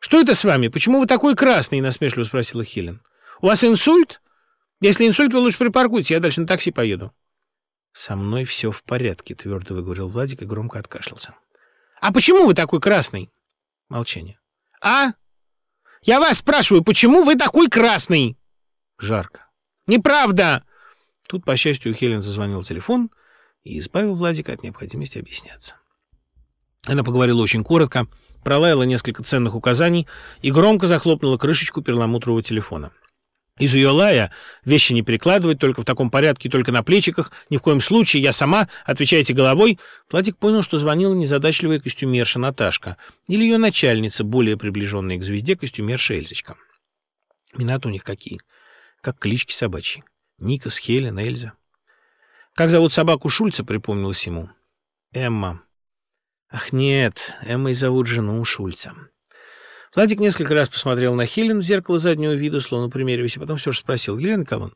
«Что это с вами? Почему вы такой красный?» — насмешливо спросила Хелен. «У вас инсульт? Если инсульт, вы лучше припаркуйте, я дальше на такси поеду». «Со мной все в порядке», — твердо выговорил Владик и громко откашлялся. «А почему вы такой красный?» Молчание. «А? Я вас спрашиваю, почему вы такой красный?» Жарко. «Неправда!» Тут, по счастью, у Хелен зазвонил телефон и избавил Владика от необходимости объясняться. Она поговорила очень коротко, пролаяла несколько ценных указаний и громко захлопнула крышечку перламутрового телефона. Из ее лая вещи не перекладывать, только в таком порядке, только на плечиках, ни в коем случае, я сама, отвечайте головой. Владик понял, что звонила незадачливая костюмерша Наташка или ее начальница, более приближенная к звезде, костюмерша Эльзочка. имена у них какие, как клички собачьи. Никас, Хелен, Эльза. Как зовут собаку Шульца, припомнилось ему. Эмма. Ах нет, Эммой зовут жену Шульца. Владик несколько раз посмотрел на Хелен в зеркало заднего вида, словно примериваясь, а потом все же спросил. «Елена Николаевна,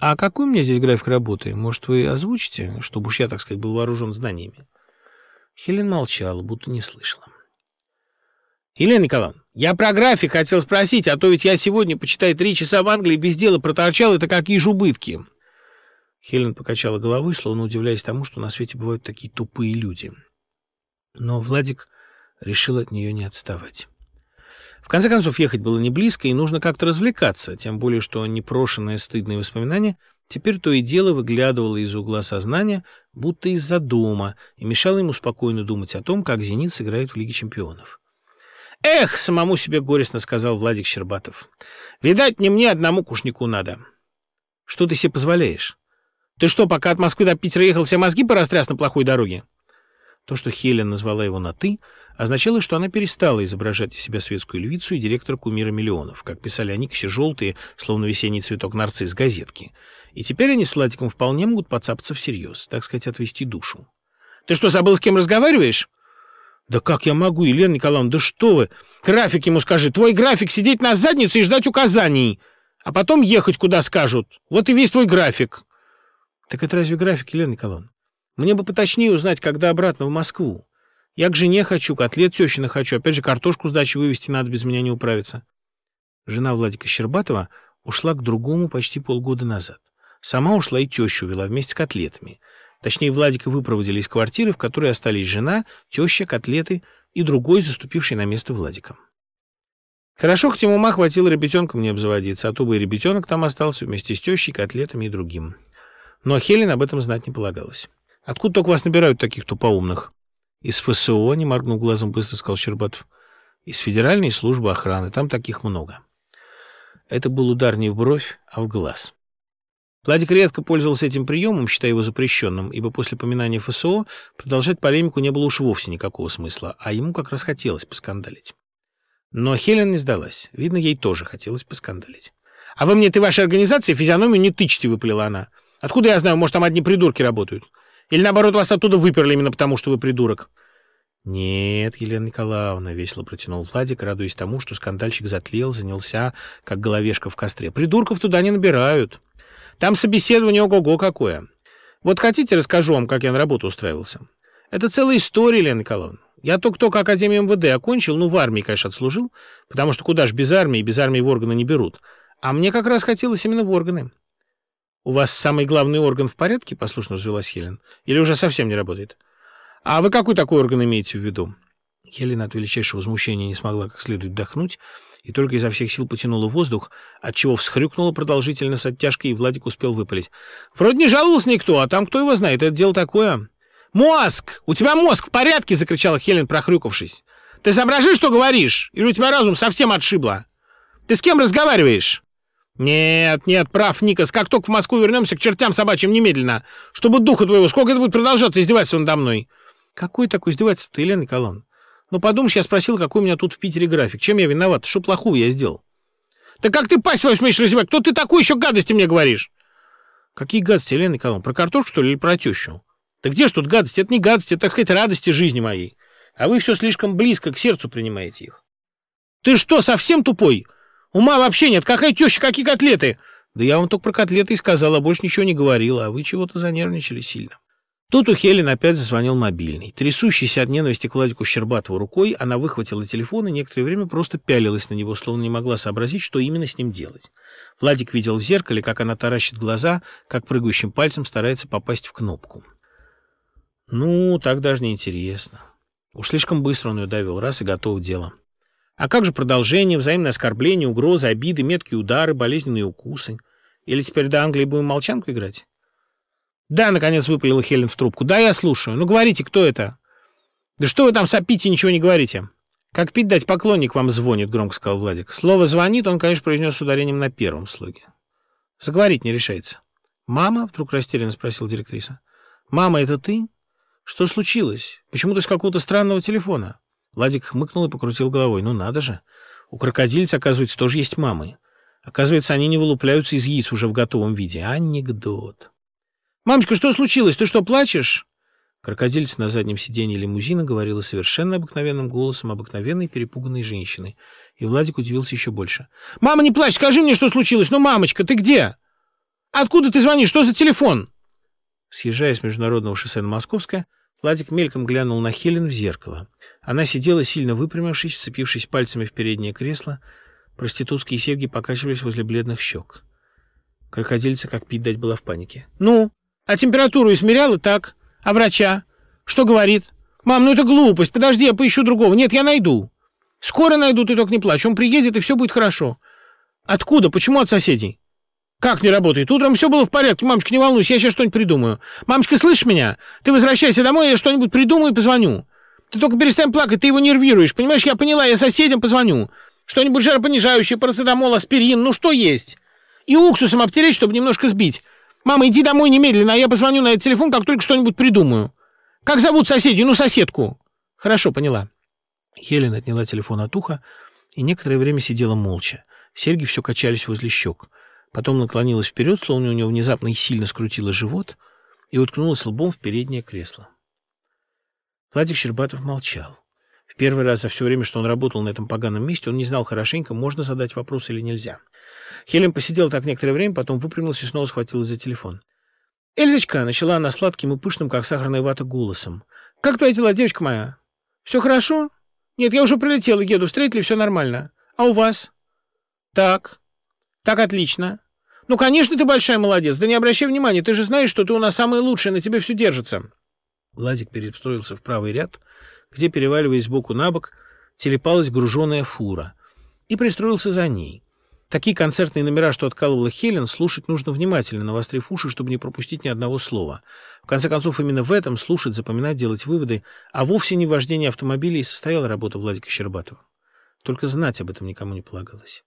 а какой у меня здесь график работы? Может, вы озвучите, чтобы уж я, так сказать, был вооружен знаниями?» Хелен молчала, будто не слышала. «Елена Николаевна, я про график хотел спросить, а то ведь я сегодня, почитай, три часа в Англии без дела проторчал, это какие же убытки?» Хелен покачала головой, словно удивляясь тому, что на свете бывают такие тупые люди. Но Владик решил от нее не отставать конце концов, ехать было не близко, и нужно как-то развлекаться, тем более, что непрошенное стыдное воспоминание теперь то и дело выглядывало из угла сознания, будто из-за дома, и мешало ему спокойно думать о том, как «Зенит» сыграет в Лиге чемпионов. «Эх!» — самому себе горестно сказал Владик Щербатов. «Видать, не мне одному кушнику надо». «Что ты себе позволяешь? Ты что, пока от Москвы до Питера ехал, все мозги порастряс на плохой дороге?» То, что Хелен назвала его на «ты», означало, что она перестала изображать из себя светскую львицу и директора кумира миллионов, как писали они все желтые, словно весенний цветок нарцисс, газетки. И теперь они с Владиком вполне могут подцапаться всерьез, так сказать, отвести душу. «Ты что, забыл, с кем разговариваешь?» «Да как я могу, Елена Николаевна, да что вы! График ему скажи, твой график сидеть на заднице и ждать указаний, а потом ехать, куда скажут. Вот и весь твой график». «Так это разве график, Елена Николаевна? Мне бы поточнее узнать, когда обратно в Москву. Я к жене хочу, котлет тещина хочу, опять же картошку с дачи вывезти надо, без меня не управиться. Жена Владика Щербатова ушла к другому почти полгода назад. Сама ушла и тещу вела вместе с котлетами. Точнее, Владика выпроводили из квартиры, в которой остались жена, теща, котлеты и другой, заступивший на место Владика. Хорошо, хоть ему ума хватило ребятенком не обзаводиться, а то бы и ребятенок там остался вместе с тещей, котлетами и другим. Но Хелен об этом знать не полагалось. Откуда только вас набирают таких тупоумных? Из ФСО, не моргнул глазом, быстро сказал Щербатов. Из Федеральной службы охраны. Там таких много. Это был удар не в бровь, а в глаз. Владик редко пользовался этим приемом, считая его запрещенным, ибо после поминания ФСО продолжать полемику не было уж вовсе никакого смысла, а ему как раз хотелось поскандалить. Но Хелен не сдалась. Видно, ей тоже хотелось поскандалить. «А вы мне этой вашей организации физиономию не тычьте», — выпалила она. «Откуда я знаю, может, там одни придурки работают? Или, наоборот, вас оттуда выперли именно потому, что вы придурок?» «Нет, Елена Николаевна», — весело протянул Владик, радуясь тому, что скандальщик затлел, занялся, как головешка в костре. «Придурков туда не набирают. Там собеседование ого-го какое. Вот хотите, расскажу вам, как я на работу устраивался? Это целая история, Елена Николаевна. Я только-только Академию МВД окончил, ну, в армии, конечно, отслужил, потому что куда ж без армии, без армии в органы не берут. А мне как раз хотелось именно в органы. «У вас самый главный орган в порядке?» — послушно взвелась Хелен. «Или уже совсем не работает?» «А вы какой такой орган имеете в виду?» Хелена от величайшего возмущения не смогла как следует вдохнуть и только изо всех сил потянула воздух, отчего всхрюкнула продолжительно с оттяжкой, и Владик успел выпалить. «Вроде не жаловался никто, а там кто его знает, это дело такое». «Мозг! У тебя мозг в порядке!» — закричала Хелен, прохрюкавшись. «Ты соображи, что говоришь? Или у тебя разум совсем отшибло? Ты с кем разговариваешь?» «Нет, нет, прав, Никас, как только в Москву вернемся, к чертям собачьим немедленно, чтобы духа твоего, сколько это будет продолжаться издеваться надо мной?» «Какой такой издевательство-то, Елена Николаевна? Ну, подумаешь, я спросил, какой у меня тут в Питере график, чем я виноват, что плохого я сделал?» «Да как ты пасть свою развивать? Кто ты такой еще гадости мне говоришь?» «Какие гадости, Елена Николаевна? Про картошку, что ли, или про тещу?» «Да где ж тут гадости? Это не гадости, это, так сказать, радости жизни моей. А вы все слишком близко к сердцу принимаете их». «Ты что, совсем тупой?» Ума вообще нет. Какая теща, какие котлеты? Да я вам только про котлеты и сказала, больше ничего не говорила, а вы чего-то занервничали сильно. Тут у Хелен опять зазвонил мобильный. Трясущийся от ненависти к Владику Щербатову рукой, она выхватила телефон и некоторое время просто пялилась на него, словно не могла сообразить, что именно с ним делать. Владик видел в зеркале, как она таращит глаза, как прыгающим пальцем старается попасть в кнопку. Ну, так даже не интересно. Уж слишком быстро он ее довел, раз и готово дело. А как же продолжение, взаимное оскорбление, угрозы, обиды, меткие удары, болезненные укусы? Или теперь до Англии будем молчанку играть? «Да», — наконец выпалила Хелен в трубку. «Да, я слушаю. Ну, говорите, кто это?» «Да что вы там сопите и ничего не говорите?» «Как пить дать поклонник вам звонит», — громко сказал Владик. Слово «звонит» он, конечно, произнес с ударением на первом слоге. Заговорить не решается. «Мама?» — вдруг растерянно спросила директриса. «Мама, это ты? Что случилось? Почему-то с какого-то странного телефона?» Владик хмыкнул и покрутил головой. «Ну надо же! У крокодильца, оказывается, тоже есть мамы. Оказывается, они не вылупляются из яиц уже в готовом виде. Анекдот!» «Мамочка, что случилось? Ты что, плачешь?» Крокодильц на заднем сиденье лимузина говорила совершенно обыкновенным голосом обыкновенной перепуганной женщины. И Владик удивился еще больше. «Мама, не плачь, скажи мне, что случилось. Ну, мамочка, ты где? Откуда ты звонишь? Что за телефон?» Съезжая с международного шоссе на Московское, Владик мельком глянул на Хелен в зеркало. Она сидела, сильно выпрямившись, вцепившись пальцами в переднее кресло. Проститутские серьги покачивались возле бледных щек. Крокодильца, как пить дать, была в панике. «Ну?» А температуру измеряла так. А врача? Что говорит? Мам, ну это глупость. Подожди, я поищу другого. Нет, я найду. Скоро найду, ты только не плачь. Он приедет, и все будет хорошо. Откуда? Почему от соседей? Как не работает? Утром все было в порядке. Мамочка, не волнуйся, я сейчас что-нибудь придумаю. Мамочка, слышишь меня? Ты возвращайся домой, я что-нибудь придумаю и позвоню. Ты только перестань плакать, ты его нервируешь. Понимаешь, я поняла, я соседям позвоню. Что-нибудь жаропонижающее, парацетамол, аспирин, ну что есть? И уксусом обтереть, чтобы немножко сбить. Мама, иди домой немедленно, а я позвоню на этот телефон, как только что-нибудь придумаю. Как зовут соседей? Ну, соседку. Хорошо, поняла. Хелен отняла телефон от уха и некоторое время сидела молча. Серьги все качались возле щек. Потом наклонилась вперед, словно у нее внезапно и сильно скрутило живот, и уткнулась лбом в переднее кресло. Владик Щербатов молчал. В первый раз за все время, что он работал на этом поганом месте, он не знал хорошенько, можно задать вопрос или нельзя. Хелен посидела так некоторое время, потом выпрямилась и снова схватилась за телефон. «Эльзочка», — начала она сладким и пышным, как сахарная вата, голосом. «Как твои дела, девочка моя? Все хорошо? Нет, я уже прилетела, еду, встретили, все нормально. А у вас?» «Так. Так отлично. Ну, конечно, ты большая молодец. Да не обращай внимания, ты же знаешь, что ты у нас самая лучшая, на тебе все держится». Владик перестроился в правый ряд, где, переваливаясь сбоку на бок, телепалась груженная фура, и пристроился за ней. Такие концертные номера, что откалывала Хелен, слушать нужно внимательно, навострив уши, чтобы не пропустить ни одного слова. В конце концов, именно в этом слушать, запоминать, делать выводы, а вовсе не в вождении автомобиля и состояла работа Владика Щербатова. Только знать об этом никому не полагалось.